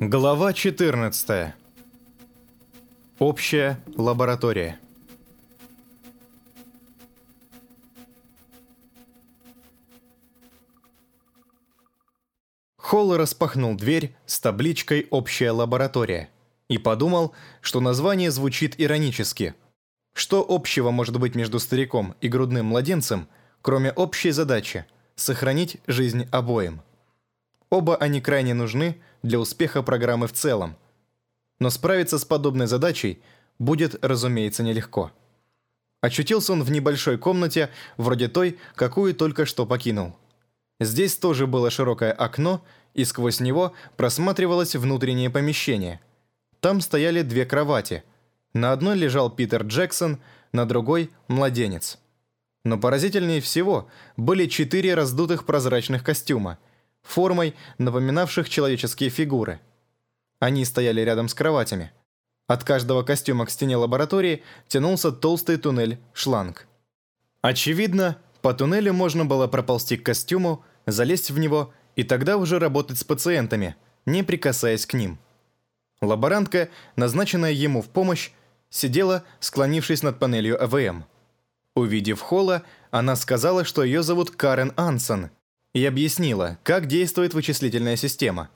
Глава 14. Общая лаборатория. Холл распахнул дверь с табличкой «Общая лаборатория» и подумал, что название звучит иронически. Что общего может быть между стариком и грудным младенцем, кроме общей задачи – сохранить жизнь обоим? Оба они крайне нужны для успеха программы в целом. Но справиться с подобной задачей будет, разумеется, нелегко. Очутился он в небольшой комнате, вроде той, какую только что покинул. Здесь тоже было широкое окно, и сквозь него просматривалось внутреннее помещение. Там стояли две кровати. На одной лежал Питер Джексон, на другой – младенец. Но поразительнее всего были четыре раздутых прозрачных костюма – формой, напоминавших человеческие фигуры. Они стояли рядом с кроватями. От каждого костюма к стене лаборатории тянулся толстый туннель-шланг. Очевидно, по туннелю можно было проползти к костюму, залезть в него и тогда уже работать с пациентами, не прикасаясь к ним. Лаборантка, назначенная ему в помощь, сидела, склонившись над панелью АВМ. Увидев Холла, она сказала, что ее зовут Карен Ансон – и объяснила, как действует вычислительная система.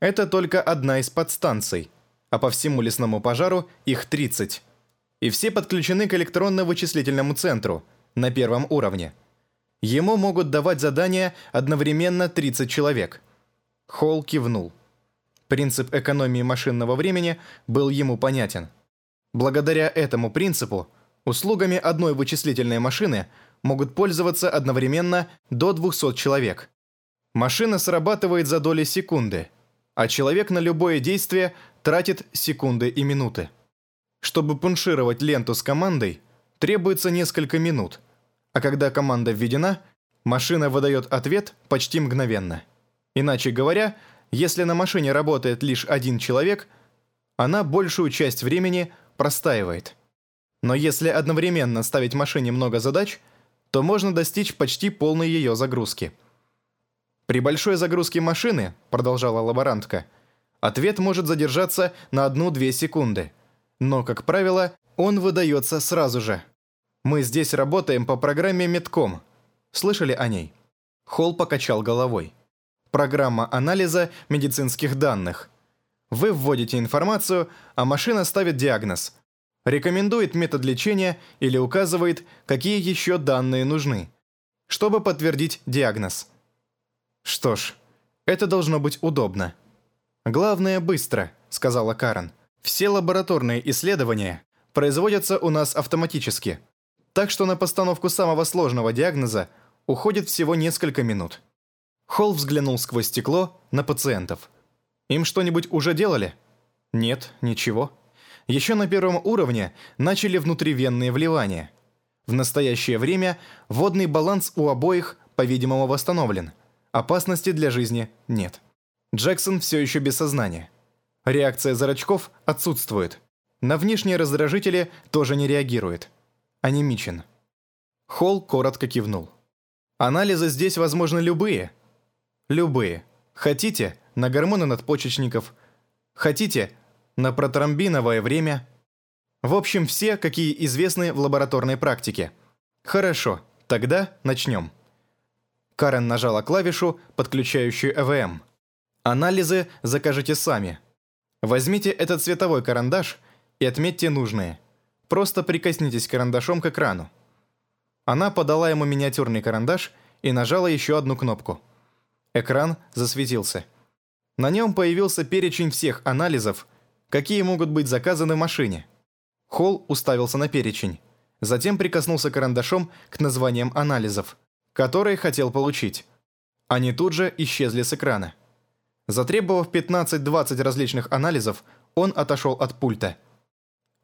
Это только одна из подстанций, а по всему лесному пожару их 30. И все подключены к электронно-вычислительному центру на первом уровне. Ему могут давать задания одновременно 30 человек. Холл кивнул. Принцип экономии машинного времени был ему понятен. Благодаря этому принципу услугами одной вычислительной машины – могут пользоваться одновременно до 200 человек. Машина срабатывает за доли секунды, а человек на любое действие тратит секунды и минуты. Чтобы пуншировать ленту с командой, требуется несколько минут, а когда команда введена, машина выдает ответ почти мгновенно. Иначе говоря, если на машине работает лишь один человек, она большую часть времени простаивает. Но если одновременно ставить машине много задач – то можно достичь почти полной ее загрузки. При большой загрузке машины, продолжала лаборантка, ответ может задержаться на 1-2 секунды. Но, как правило, он выдается сразу же. Мы здесь работаем по программе Метком. Слышали о ней? Холл покачал головой. Программа анализа медицинских данных. Вы вводите информацию, а машина ставит диагноз – рекомендует метод лечения или указывает, какие еще данные нужны, чтобы подтвердить диагноз. Что ж, это должно быть удобно. «Главное, быстро», — сказала Карен. «Все лабораторные исследования производятся у нас автоматически, так что на постановку самого сложного диагноза уходит всего несколько минут». Холл взглянул сквозь стекло на пациентов. «Им что-нибудь уже делали?» «Нет, ничего». Еще на первом уровне начали внутривенные вливания. В настоящее время водный баланс у обоих, по-видимому, восстановлен. Опасности для жизни нет. Джексон все еще без сознания. Реакция зрачков отсутствует. На внешние раздражители тоже не реагирует. Анемичен. Холл коротко кивнул. Анализы здесь возможны любые. Любые. Хотите – на гормоны надпочечников. Хотите на протромбиновое время. В общем, все, какие известны в лабораторной практике. Хорошо, тогда начнем. Карен нажала клавишу, подключающую ЭВМ. Анализы закажите сами. Возьмите этот цветовой карандаш и отметьте нужные. Просто прикоснитесь карандашом к экрану. Она подала ему миниатюрный карандаш и нажала еще одну кнопку. Экран засветился. На нем появился перечень всех анализов, какие могут быть заказаны в машине. Холл уставился на перечень. Затем прикоснулся карандашом к названиям анализов, которые хотел получить. Они тут же исчезли с экрана. Затребовав 15-20 различных анализов, он отошел от пульта.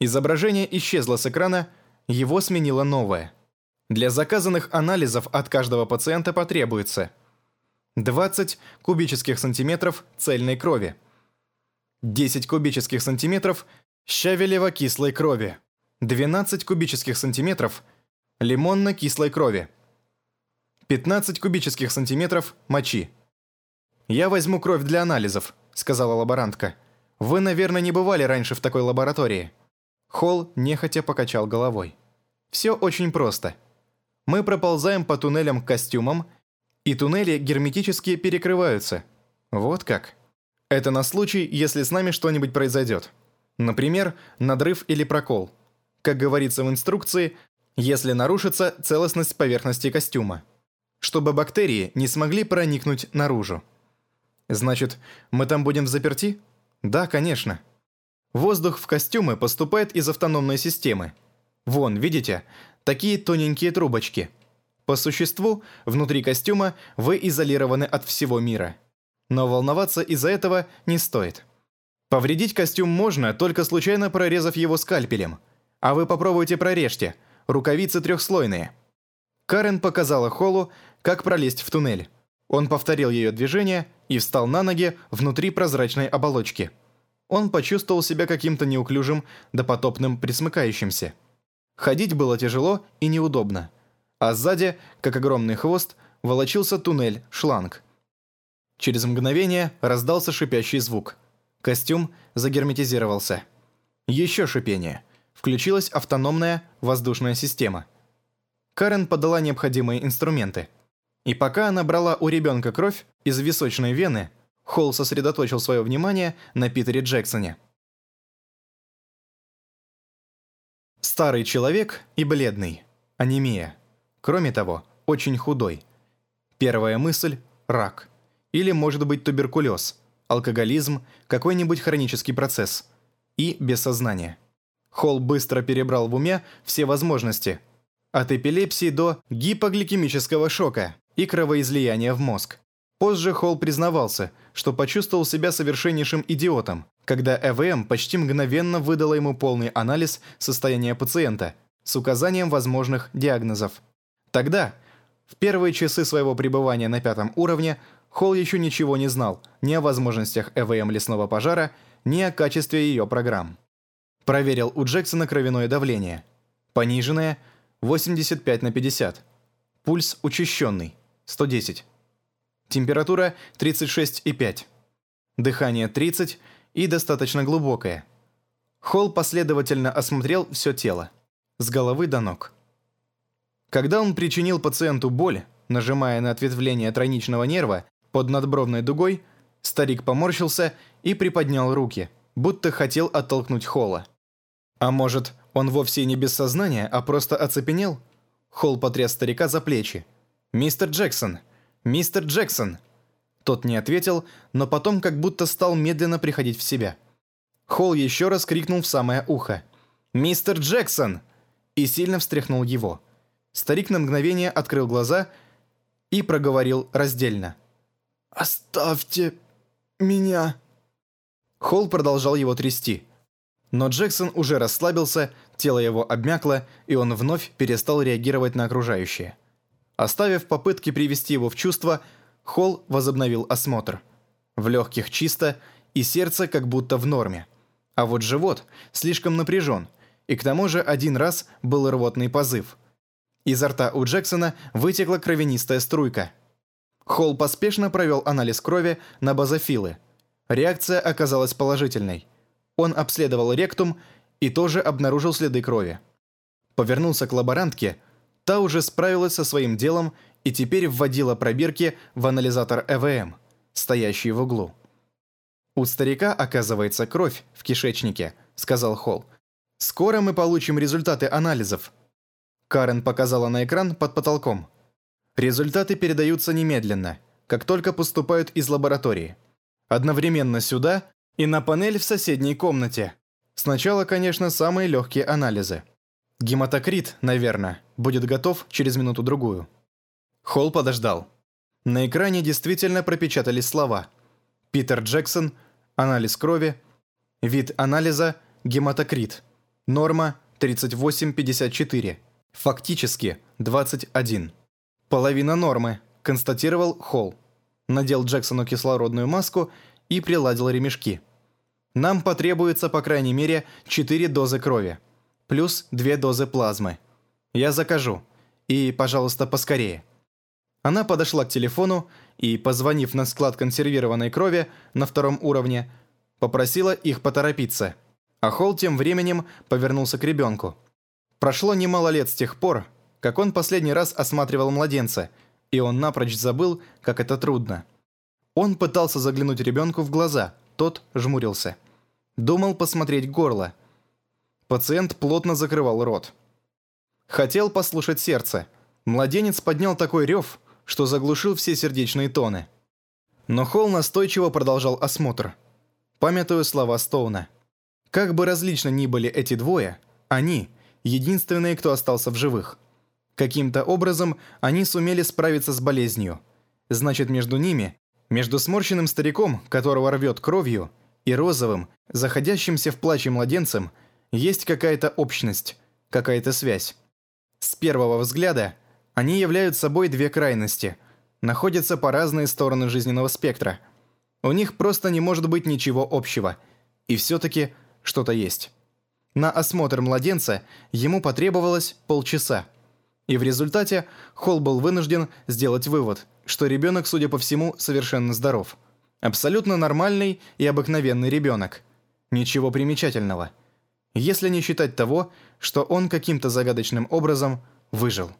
Изображение исчезло с экрана, его сменило новое. Для заказанных анализов от каждого пациента потребуется 20 кубических сантиметров цельной крови, 10 кубических сантиметров щавелево-кислой крови, 12 кубических сантиметров лимонно-кислой крови, 15 кубических сантиметров мочи. «Я возьму кровь для анализов», сказала лаборантка. «Вы, наверное, не бывали раньше в такой лаборатории». Холл нехотя покачал головой. «Все очень просто. Мы проползаем по туннелям к костюмам, и туннели герметически перекрываются. Вот как. Это на случай, если с нами что-нибудь произойдет. Например, надрыв или прокол. Как говорится в инструкции, если нарушится целостность поверхности костюма. Чтобы бактерии не смогли проникнуть наружу. Значит, мы там будем в заперти? Да, конечно. Воздух в костюмы поступает из автономной системы. Вон, видите, такие тоненькие трубочки. По существу, внутри костюма вы изолированы от всего мира. Но волноваться из-за этого не стоит. Повредить костюм можно, только случайно прорезав его скальпелем. А вы попробуйте прорежьте. Рукавицы трехслойные. Карен показала Холлу, как пролезть в туннель. Он повторил ее движение и встал на ноги внутри прозрачной оболочки. Он почувствовал себя каким-то неуклюжим, допотопным присмыкающимся. Ходить было тяжело и неудобно. А сзади, как огромный хвост, волочился туннель, шланг. Через мгновение раздался шипящий звук. Костюм загерметизировался. Еще шипение. Включилась автономная воздушная система. Карен подала необходимые инструменты. И пока она брала у ребенка кровь из височной вены, Холл сосредоточил свое внимание на Питере Джексоне. Старый человек и бледный. Анемия. Кроме того, очень худой. Первая мысль – рак. Или, может быть, туберкулез, алкоголизм, какой-нибудь хронический процесс. И без сознания. Холл быстро перебрал в уме все возможности. От эпилепсии до гипогликемического шока и кровоизлияния в мозг. Позже Холл признавался, что почувствовал себя совершеннейшим идиотом, когда ЭВМ почти мгновенно выдала ему полный анализ состояния пациента с указанием возможных диагнозов. Тогда, в первые часы своего пребывания на пятом уровне, Холл еще ничего не знал ни о возможностях ЭВМ лесного пожара, ни о качестве ее программ. Проверил у Джексона кровяное давление. Пониженное – 85 на 50. Пульс учащенный – 110. Температура 36,5. Дыхание 30 и достаточно глубокое. Холл последовательно осмотрел все тело, с головы до ног. Когда он причинил пациенту боль, нажимая на ответвление тройничного нерва под надбровной дугой, старик поморщился и приподнял руки, будто хотел оттолкнуть Холла. А может, он вовсе не без сознания, а просто оцепенел? Холл потряс старика за плечи. «Мистер Джексон! Мистер Джексон!» Тот не ответил, но потом как будто стал медленно приходить в себя. Холл еще раз крикнул в самое ухо. «Мистер Джексон!» и сильно встряхнул его. Старик на мгновение открыл глаза и проговорил раздельно. «Оставьте меня!» Холл продолжал его трясти. Но Джексон уже расслабился, тело его обмякло, и он вновь перестал реагировать на окружающее. Оставив попытки привести его в чувство, Холл возобновил осмотр. В легких чисто, и сердце как будто в норме. А вот живот слишком напряжен, и к тому же один раз был рвотный позыв – Изо рта у Джексона вытекла кровянистая струйка. Холл поспешно провел анализ крови на базофилы. Реакция оказалась положительной. Он обследовал ректум и тоже обнаружил следы крови. Повернулся к лаборантке, та уже справилась со своим делом и теперь вводила пробирки в анализатор ЭВМ, стоящий в углу. «У старика, оказывается, кровь в кишечнике», — сказал Холл. «Скоро мы получим результаты анализов», Карен показала на экран под потолком. Результаты передаются немедленно, как только поступают из лаборатории. Одновременно сюда и на панель в соседней комнате. Сначала, конечно, самые легкие анализы. Гематокрит, наверное, будет готов через минуту-другую. Холл подождал. На экране действительно пропечатались слова. Питер Джексон, анализ крови, вид анализа, гематокрит, норма 3854. Фактически 21. Половина нормы, констатировал Холл. Надел Джексону кислородную маску и приладил ремешки. Нам потребуется по крайней мере 4 дозы крови, плюс 2 дозы плазмы. Я закажу. И, пожалуйста, поскорее. Она подошла к телефону и, позвонив на склад консервированной крови на втором уровне, попросила их поторопиться. А Холл тем временем повернулся к ребенку. Прошло немало лет с тех пор, как он последний раз осматривал младенца, и он напрочь забыл, как это трудно. Он пытался заглянуть ребенку в глаза, тот жмурился. Думал посмотреть горло. Пациент плотно закрывал рот. Хотел послушать сердце. Младенец поднял такой рев, что заглушил все сердечные тоны. Но Холл настойчиво продолжал осмотр. Памятуя слова Стоуна. Как бы различно ни были эти двое, они – единственные, кто остался в живых. Каким-то образом они сумели справиться с болезнью. Значит, между ними, между сморщенным стариком, которого рвет кровью, и розовым, заходящимся в плаче младенцем, есть какая-то общность, какая-то связь. С первого взгляда они являются собой две крайности, находятся по разные стороны жизненного спектра. У них просто не может быть ничего общего, и все-таки что-то есть. На осмотр младенца ему потребовалось полчаса. И в результате Холл был вынужден сделать вывод, что ребенок, судя по всему, совершенно здоров. Абсолютно нормальный и обыкновенный ребенок. Ничего примечательного. Если не считать того, что он каким-то загадочным образом выжил.